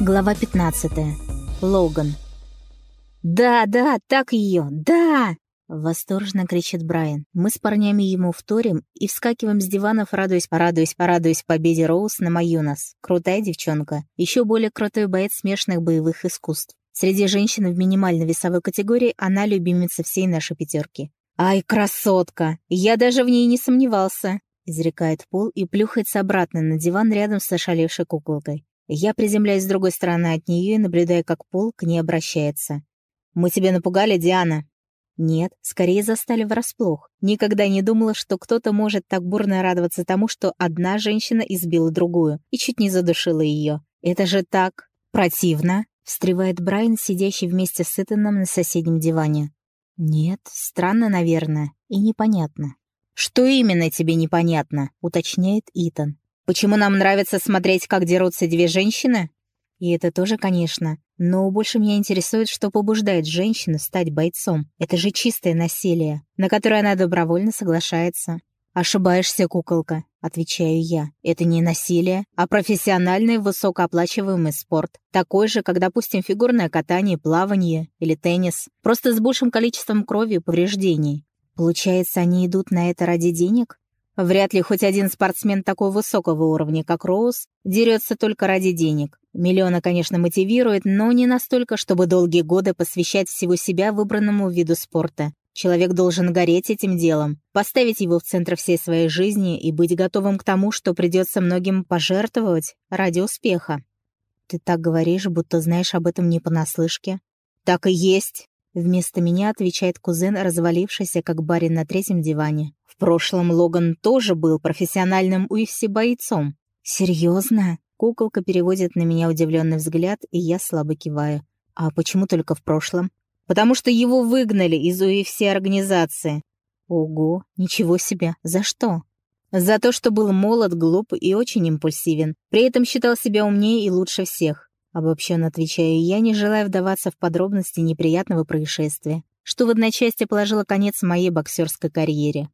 Глава 15. Логан. «Да, да, так ее, да!» Восторженно кричит Брайан. Мы с парнями ему вторим и вскакиваем с диванов, радуясь, радуясь, радуясь победе Роуз на Маюнас. Крутая девчонка. Еще более крутой боец смешанных боевых искусств. Среди женщин в минимальной весовой категории она любимица всей нашей пятерки. «Ай, красотка! Я даже в ней не сомневался!» изрекает Пол и плюхается обратно на диван рядом с ошалевшей куколкой. Я приземляюсь с другой стороны от нее и наблюдаю, как Пол к ней обращается. «Мы тебя напугали, Диана?» Нет, скорее застали врасплох. Никогда не думала, что кто-то может так бурно радоваться тому, что одна женщина избила другую и чуть не задушила ее. Это же так противно, встревает Брайан, сидящий вместе с Итаном на соседнем диване. Нет, странно, наверное, и непонятно. «Что именно тебе непонятно?» — уточняет Итан. Почему нам нравится смотреть, как дерутся две женщины? И это тоже, конечно. Но больше меня интересует, что побуждает женщину стать бойцом. Это же чистое насилие, на которое она добровольно соглашается. «Ошибаешься, куколка», — отвечаю я. «Это не насилие, а профессиональный высокооплачиваемый спорт. Такой же, как, допустим, фигурное катание, плавание или теннис. Просто с большим количеством крови и повреждений. Получается, они идут на это ради денег? Вряд ли хоть один спортсмен такого высокого уровня, как Роуз, дерется только ради денег. Миллиона, конечно, мотивирует, но не настолько, чтобы долгие годы посвящать всего себя выбранному виду спорта. Человек должен гореть этим делом, поставить его в центр всей своей жизни и быть готовым к тому, что придется многим пожертвовать ради успеха. Ты так говоришь, будто знаешь об этом не понаслышке. Так и есть. Вместо меня отвечает кузен, развалившийся как барин на третьем диване. В прошлом Логан тоже был профессиональным UFC-бойцом. Серьезно? Куколка переводит на меня удивленный взгляд, и я слабо киваю. А почему только в прошлом? Потому что его выгнали из UFC-организации. Ого, ничего себе. За что? За то, что был молод, глуп и очень импульсивен. При этом считал себя умнее и лучше всех. Обобщенно отвечаю я, не желая вдаваться в подробности неприятного происшествия, что в одночасье положило конец моей боксерской карьере.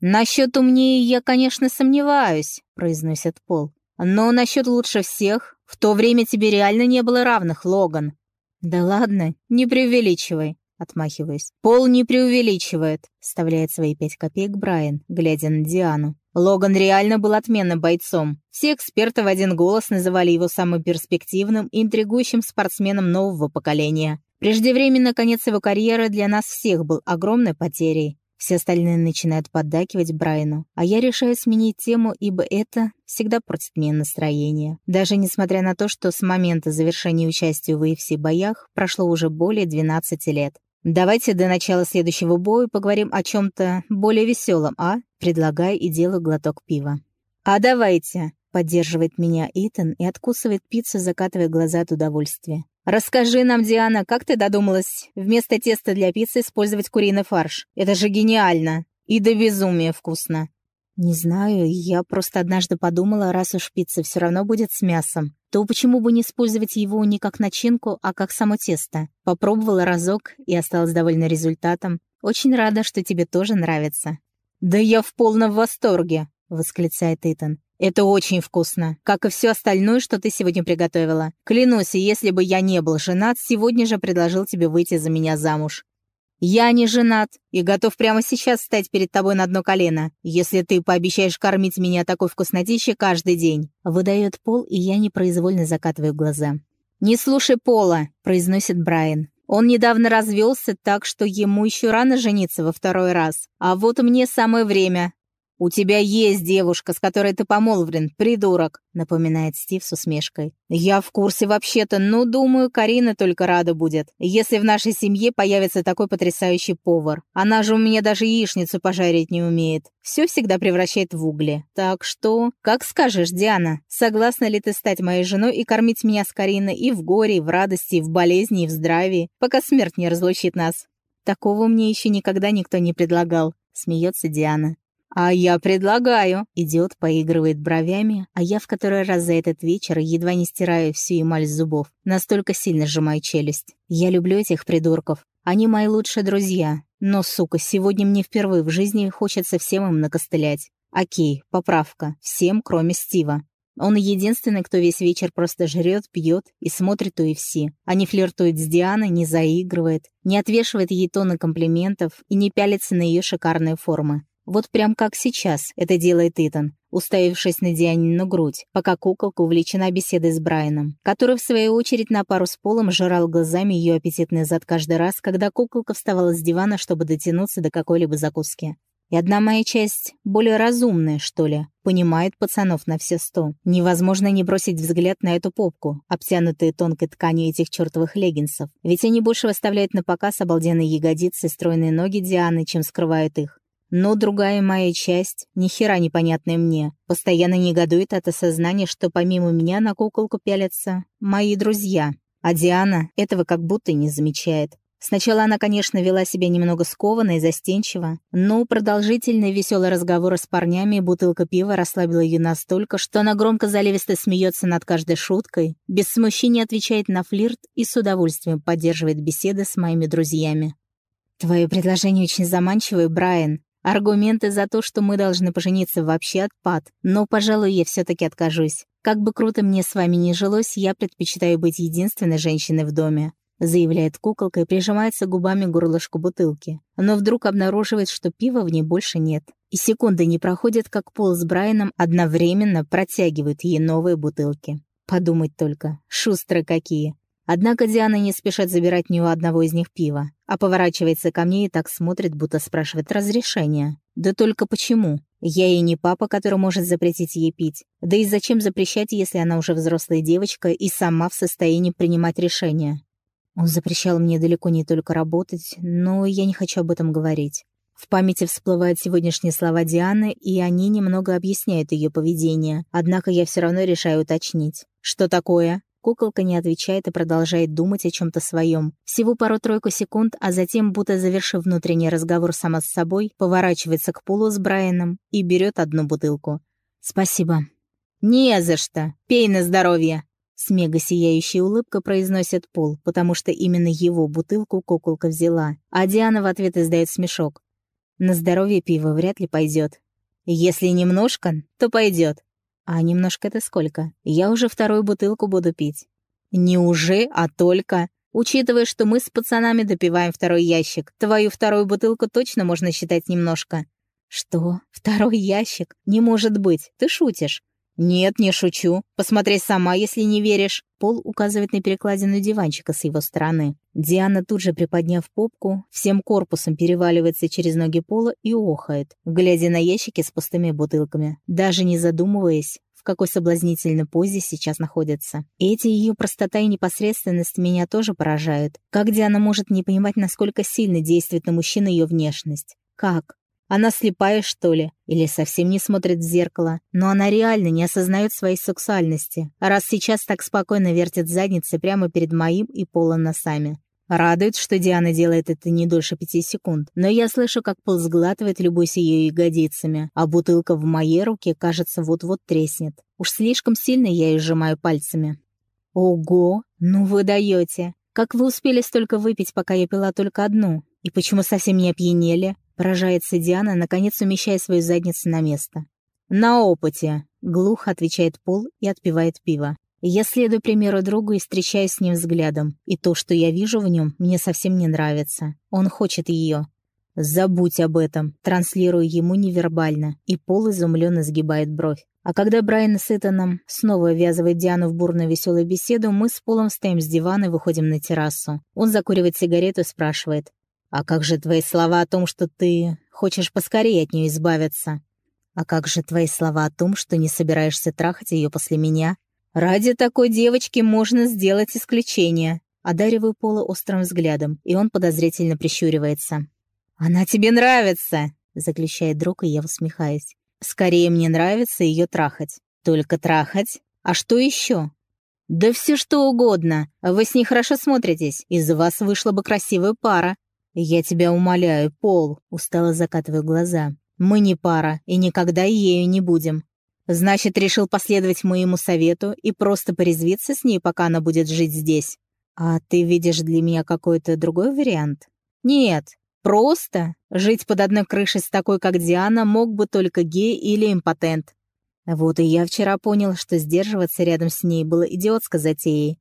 «Насчет умнее я, конечно, сомневаюсь», — произносит Пол. «Но насчет лучше всех, в то время тебе реально не было равных, Логан». «Да ладно, не преувеличивай», — отмахиваюсь. «Пол не преувеличивает», — вставляет свои пять копеек Брайан, глядя на Диану. Логан реально был отменным бойцом. Все эксперты в один голос называли его самым перспективным и интригующим спортсменом нового поколения. Преждевременно конец его карьеры для нас всех был огромной потерей. Все остальные начинают поддакивать Брайану, а я решаю сменить тему, ибо это всегда портит мне настроение. Даже несмотря на то, что с момента завершения участия в UFC боях прошло уже более 12 лет. Давайте до начала следующего боя поговорим о чем-то более веселом, а? Предлагаю и делаю глоток пива. А давайте, поддерживает меня Итан и откусывает пиццу, закатывая глаза от удовольствия. «Расскажи нам, Диана, как ты додумалась вместо теста для пиццы использовать куриный фарш? Это же гениально! И до безумия вкусно!» «Не знаю, я просто однажды подумала, раз уж пицца все равно будет с мясом, то почему бы не использовать его не как начинку, а как само тесто? Попробовала разок и осталась довольна результатом. Очень рада, что тебе тоже нравится». «Да я в полном восторге!» — восклицает Итан. «Это очень вкусно, как и все остальное, что ты сегодня приготовила. Клянусь, если бы я не был женат, сегодня же предложил тебе выйти за меня замуж. «Я не женат и готов прямо сейчас встать перед тобой на одно колено, если ты пообещаешь кормить меня такой вкуснотищей каждый день». Выдает Пол, и я непроизвольно закатываю глаза. «Не слушай Пола», — произносит Брайан. «Он недавно развелся, так что ему еще рано жениться во второй раз. А вот мне самое время. «У тебя есть девушка, с которой ты помолвлен, придурок», — напоминает Стив с усмешкой. «Я в курсе вообще-то, но, думаю, Карина только рада будет, если в нашей семье появится такой потрясающий повар. Она же у меня даже яичницу пожарить не умеет. Все всегда превращает в угли. Так что, как скажешь, Диана, согласна ли ты стать моей женой и кормить меня с Кариной и в горе, и в радости, и в болезни, и в здравии, пока смерть не разлучит нас?» «Такого мне еще никогда никто не предлагал», — смеется Диана. «А я предлагаю!» Идиот поигрывает бровями, а я в который раз за этот вечер едва не стираю всю эмаль с зубов. Настолько сильно сжимаю челюсть. Я люблю этих придурков. Они мои лучшие друзья. Но, сука, сегодня мне впервые в жизни хочется всем им накостылять. Окей, поправка. Всем, кроме Стива. Он единственный, кто весь вечер просто жрет, пьет и смотрит UFC, а не флиртует с Дианой, не заигрывает, не отвешивает ей тонны комплиментов и не пялится на ее шикарные формы. Вот прям как сейчас это делает Итан, уставившись на Дианину грудь, пока куколка увлечена беседой с Брайаном, который, в свою очередь, на пару с Полом жрал глазами ее аппетитный зад каждый раз, когда куколка вставала с дивана, чтобы дотянуться до какой-либо закуски. И одна моя часть, более разумная, что ли, понимает пацанов на все сто. Невозможно не бросить взгляд на эту попку, обтянутую тонкой тканью этих чертовых леггинсов. Ведь они больше выставляют на показ обалденные ягодицы и стройные ноги Дианы, чем скрывают их. Но другая моя часть, ни хера непонятная мне, постоянно негодует от осознания, что помимо меня на куколку пялятся мои друзья. А Диана этого как будто не замечает. Сначала она, конечно, вела себя немного скованно и застенчиво, но продолжительные веселые разговоры с парнями и бутылка пива расслабила ее настолько, что она громко заливисто смеется над каждой шуткой, без смущения отвечает на флирт и с удовольствием поддерживает беседы с моими друзьями. «Твое предложение очень заманчивое, Брайан», Аргументы за то, что мы должны пожениться, вообще отпад. Но, пожалуй, я все таки откажусь. Как бы круто мне с вами ни жилось, я предпочитаю быть единственной женщиной в доме. Заявляет куколка и прижимается губами к горлышку бутылки. Но вдруг обнаруживает, что пива в ней больше нет. И секунды не проходят, как Пол с Брайаном одновременно протягивают ей новые бутылки. Подумать только, шустрые какие. Однако Диана не спешит забирать ни у одного из них пива, а поворачивается ко мне и так смотрит, будто спрашивает разрешения. Да только почему? Я и не папа, который может запретить ей пить. Да и зачем запрещать, если она уже взрослая девочка и сама в состоянии принимать решения? Он запрещал мне далеко не только работать, но я не хочу об этом говорить. В памяти всплывают сегодняшние слова Дианы, и они немного объясняют ее поведение. Однако я все равно решаю уточнить. «Что такое?» Куколка не отвечает и продолжает думать о чем-то своем. Всего пару-тройку секунд, а затем, будто завершив внутренний разговор сама с собой, поворачивается к Полу с Брайаном и берет одну бутылку. «Спасибо». «Не за что. Пей на здоровье». С мега сияющей улыбкой произносит Пол, потому что именно его бутылку куколка взяла, а Диана в ответ издает смешок. На здоровье пиво вряд ли пойдет. Если немножко, то пойдет. А немножко это сколько? Я уже вторую бутылку буду пить. Не уже, а только. Учитывая, что мы с пацанами допиваем второй ящик, твою вторую бутылку точно можно считать немножко. Что? Второй ящик? Не может быть. Ты шутишь. «Нет, не шучу. Посмотри сама, если не веришь». Пол указывает на перекладину диванчика с его стороны. Диана, тут же приподняв попку, всем корпусом переваливается через ноги Пола и охает, глядя на ящики с пустыми бутылками, даже не задумываясь, в какой соблазнительной позе сейчас находится. Эти ее простота и непосредственность меня тоже поражают. Как Диана может не понимать, насколько сильно действует на мужчину ее внешность? Как? Она слепая, что ли? Или совсем не смотрит в зеркало? Но она реально не осознает своей сексуальности, раз сейчас так спокойно вертит задницей прямо перед моим и Полом носами. Радует, что Диана делает это не дольше пяти секунд, но я слышу, как Пол сглатывает, любуясь ее ягодицами, а бутылка в моей руке, кажется, вот-вот треснет. Уж слишком сильно я ее сжимаю пальцами. Ого, ну вы даете! Как вы успели столько выпить, пока я пила только одну? И почему совсем не опьянели? Поражается Диана, наконец умещая свою задницу на место. «На опыте», — глухо отвечает Пол и отпивает пиво. Я следую примеру другу и встречаюсь с ним взглядом. И то, что я вижу в нем, мне совсем не нравится. Он хочет ее. «Забудь об этом», транслирую ему невербально, и Пол изумленно сгибает бровь. А когда Брайан с Итаном снова ввязывает Диану в бурную веселую беседу, мы с Полом встаем с дивана и выходим на террасу. Он закуривает сигарету и спрашивает. А как же твои слова о том, что ты хочешь поскорее от нее избавиться? А как же твои слова о том, что не собираешься трахать ее после меня? Ради такой девочки можно сделать исключение. Одариваю Пола острым взглядом, и он подозрительно прищуривается. «Она тебе нравится!» — заключает друг, и я усмехаюсь. «Скорее мне нравится ее трахать. Только трахать? А что еще?» «Да все что угодно. Вы с ней хорошо смотритесь. Из вас вышла бы красивая пара. «Я тебя умоляю, Пол», — устало закатываю глаза. «Мы не пара и никогда ею не будем. Значит, решил последовать моему совету и просто порезвиться с ней, пока она будет жить здесь. А ты видишь для меня какой-то другой вариант? Нет, просто жить под одной крышей с такой, как Диана, мог бы только гей или импотент. Вот и я вчера понял, что сдерживаться рядом с ней было идиотской затеей.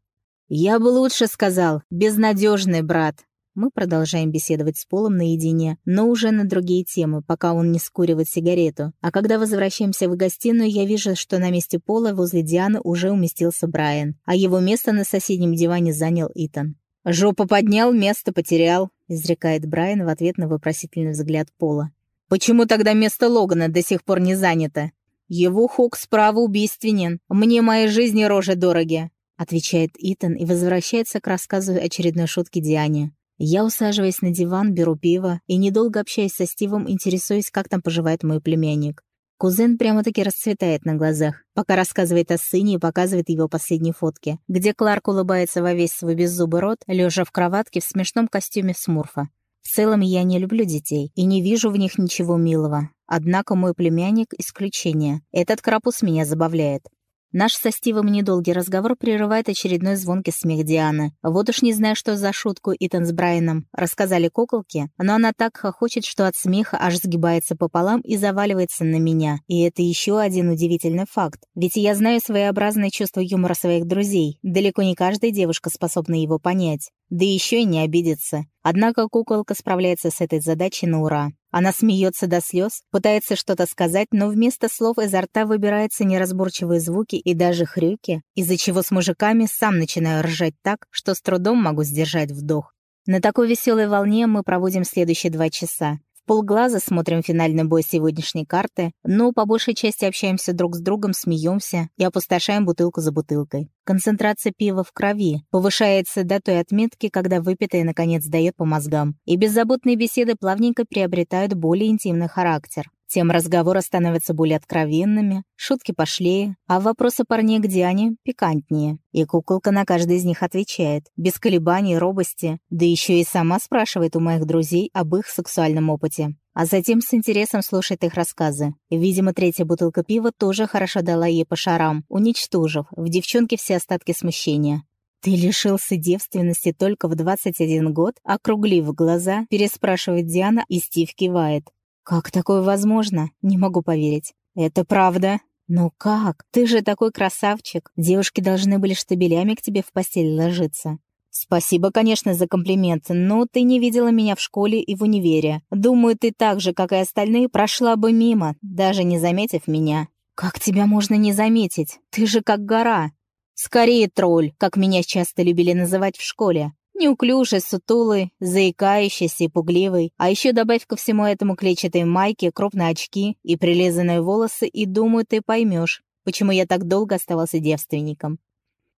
Я бы лучше сказал, безнадежный брат. Мы продолжаем беседовать с Полом наедине, но уже на другие темы, пока он не скуривает сигарету. А когда возвращаемся в гостиную, я вижу, что на месте Пола возле Дианы уже уместился Брайан, а его место на соседнем диване занял Итан. «Жопу поднял, место потерял», — изрекает Брайан в ответ на вопросительный взгляд Пола. «Почему тогда место Логана до сих пор не занято?» «Его хук справа убийственен. Мне моей жизни рожи дороги», — отвечает Итан и возвращается к рассказу очередной шутки Диане. Я усаживаясь на диван, беру пиво и, недолго общаясь со Стивом, интересуюсь, как там поживает мой племянник. Кузен прямо-таки расцветает на глазах, пока рассказывает о сыне и показывает его последние фотки, где Кларк улыбается во весь свой беззубый рот, лежа в кроватке в смешном костюме Смурфа. В целом я не люблю детей и не вижу в них ничего милого. Однако мой племянник — исключение. Этот крапус меня забавляет. Наш со Стивом недолгий разговор прерывает очередной звонкий смех Дианы. Вот уж не знаю, что за шутку Итан с Брайаном рассказали куколке, но она так хохочет, что от смеха аж сгибается пополам и заваливается на меня. И это еще один удивительный факт. Ведь я знаю своеобразное чувство юмора своих друзей. Далеко не каждая девушка способна его понять. Да еще и не обидеться. Однако куколка справляется с этой задачей на ура. Она смеется до слез, пытается что-то сказать, но вместо слов изо рта выбираются неразборчивые звуки и даже хрюки, из-за чего с мужиками сам начинаю ржать так, что с трудом могу сдержать вдох. На такой веселой волне мы проводим следующие два часа полглаза смотрим финальный бой сегодняшней карты, но по большей части общаемся друг с другом, смеемся и опустошаем бутылку за бутылкой. Концентрация пива в крови повышается до той отметки, когда выпитое наконец дает по мозгам, и беззаботные беседы плавненько приобретают более интимный характер. Тем разговоры становятся более откровенными, шутки пошлее, а вопросы парней к Диане пикантнее. И куколка на каждый из них отвечает, без колебаний, робости, да еще и сама спрашивает у моих друзей об их сексуальном опыте. А затем с интересом слушает их рассказы. Видимо, третья бутылка пива тоже хорошо дала ей по шарам, уничтожив в девчонке все остатки смущения. «Ты лишился девственности только в 21 год?» Округлив глаза, переспрашивает Диана, и Стив кивает. «Как такое возможно? Не могу поверить». «Это правда?» «Ну как? Ты же такой красавчик. Девушки должны были штабелями к тебе в постель ложиться». «Спасибо, конечно, за комплимент, но ты не видела меня в школе и в универе. Думаю, ты так же, как и остальные, прошла бы мимо, даже не заметив меня». «Как тебя можно не заметить? Ты же как гора». «Скорее тролль, как меня часто любили называть в школе. Неуклюжий, сутулый, заикающийся и пугливый. А еще добавь ко всему этому клетчатые майки, крупные очки и прилизанные волосы, и, думаю, ты поймешь, почему я так долго оставался девственником.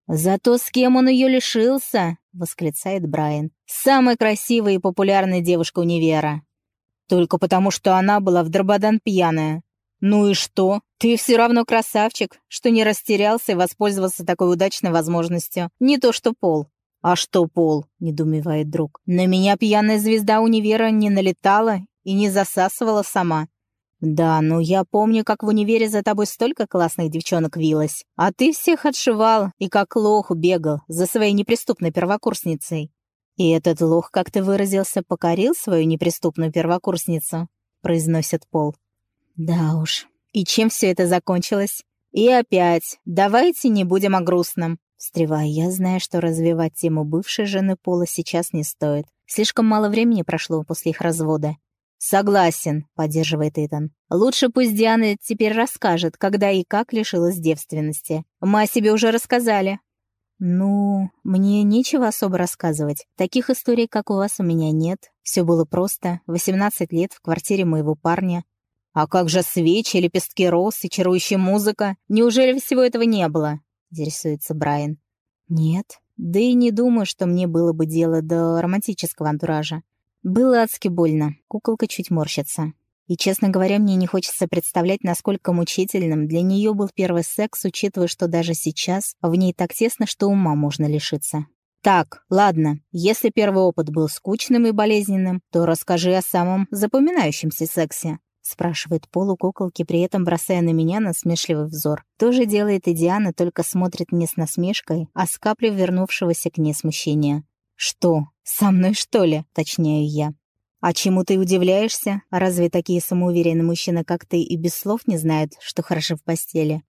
«Зато с кем он ее лишился?» — восклицает Брайан. «Самая красивая и популярная девушка универа. Только потому, что она была в дрободан пьяная. Ну и что? Ты все равно красавчик, что не растерялся и воспользовался такой удачной возможностью. Не то что Пол. «А что, Пол?» — недумевает друг. «На меня пьяная звезда универа не налетала и не засасывала сама. Да, ну я помню, как в универе за тобой столько классных девчонок вилось. А ты всех отшивал и как лох бегал за своей неприступной первокурсницей. И этот лох, как ты выразился, покорил свою неприступную первокурсницу», — произносит Пол. «Да уж. И чем все это закончилось?» «И опять, давайте не будем о грустном. Встревая, я знаю, что развивать тему бывшей жены Пола сейчас не стоит. Слишком мало времени прошло после их развода. «Согласен», — поддерживает Итан. «Лучше пусть Диана теперь расскажет, когда и как лишилась девственности. Мы о себе уже рассказали». «Ну, мне нечего особо рассказывать. Таких историй, как у вас, у меня нет. Все было просто. 18 лет в квартире моего парня. А как же свечи, лепестки роз и чарующая музыка? Неужели всего этого не было?» — интересуется Брайан. «Нет. Да и не думаю, что мне было бы дело до романтического антуража. Было адски больно. Куколка чуть морщится. И, честно говоря, мне не хочется представлять, насколько мучительным для нее был первый секс, учитывая, что даже сейчас в ней так тесно, что ума можно лишиться. Так, ладно, если первый опыт был скучным и болезненным, то расскажи о самом запоминающемся сексе спрашивает Пол у куколки, при этом бросая на меня насмешливый взор. То же делает и Диана, только смотрит не с насмешкой, а с каплей вернувшегося к ней смущения. «Что, со мной что ли?» — точнее я. «А чему ты удивляешься? Разве такие самоуверенные мужчины, как ты, и без слов не знают, что хорошо в постели?»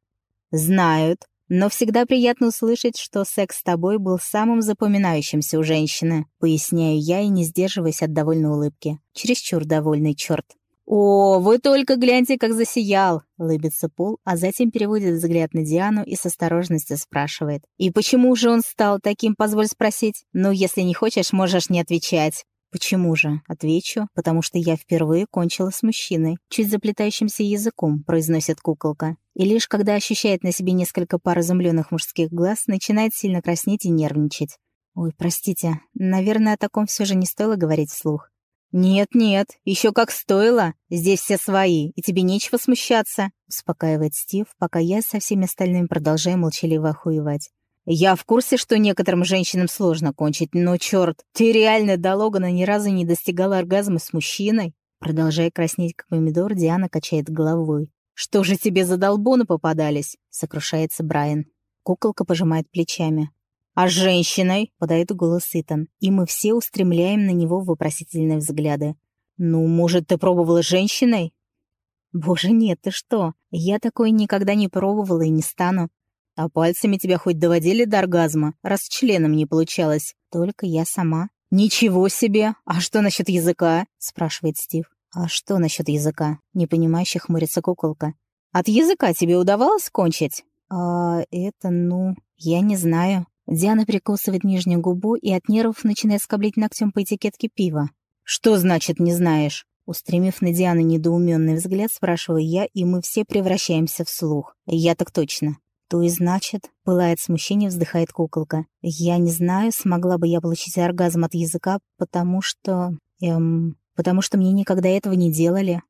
«Знают. Но всегда приятно услышать, что секс с тобой был самым запоминающимся у женщины», поясняю я и не сдерживаясь от довольной улыбки. Чересчур довольный черт. «О, вы только гляньте, как засиял!» — улыбится Пол, а затем переводит взгляд на Диану и с осторожностью спрашивает. «И почему же он стал таким, позволь спросить? Ну, если не хочешь, можешь не отвечать». «Почему же?» — отвечу, потому что я впервые кончила с мужчиной. Чуть заплетающимся языком, произносит куколка. И лишь когда ощущает на себе несколько пар изумленных мужских глаз, начинает сильно краснеть и нервничать. «Ой, простите, наверное, о таком все же не стоило говорить вслух». «Нет-нет, еще как стоило. Здесь все свои, и тебе нечего смущаться», — успокаивает Стив, пока я со всеми остальными продолжаю молчаливо охуевать. Я в курсе, что некоторым женщинам сложно кончить, но, черт, ты реально до Логана ни разу не достигала оргазма с мужчиной? Продолжая краснеть, как помидор, Диана качает головой. «Что же тебе за долбоны попадались?» — сокрушается Брайан. Куколка пожимает плечами. «А с женщиной?» — подает голос Итан, и мы все устремляем на него вопросительные взгляды. «Ну, может, ты пробовала с женщиной?» «Боже, нет, ты что? Я такое никогда не пробовала и не стану. А пальцами тебя хоть доводили до оргазма, раз членом не получалось? Только я сама. Ничего себе! А что насчет языка? спрашивает Стив. А что насчет языка? Непонимающе хмурится куколка. От языка тебе удавалось кончить? А это, ну, я не знаю. Диана прикусывает нижнюю губу и от нервов начинает скоблить ногтем по этикетке пива. «Что значит «не знаешь»?» Устремив на Диану недоуменный взгляд, спрашиваю я, и мы все превращаемся в слух. Я так точно. «То и значит...» — пылает смущение, вздыхает куколка. «Я не знаю, смогла бы я получить оргазм от языка, потому что... Эм... Потому что мне никогда этого не делали».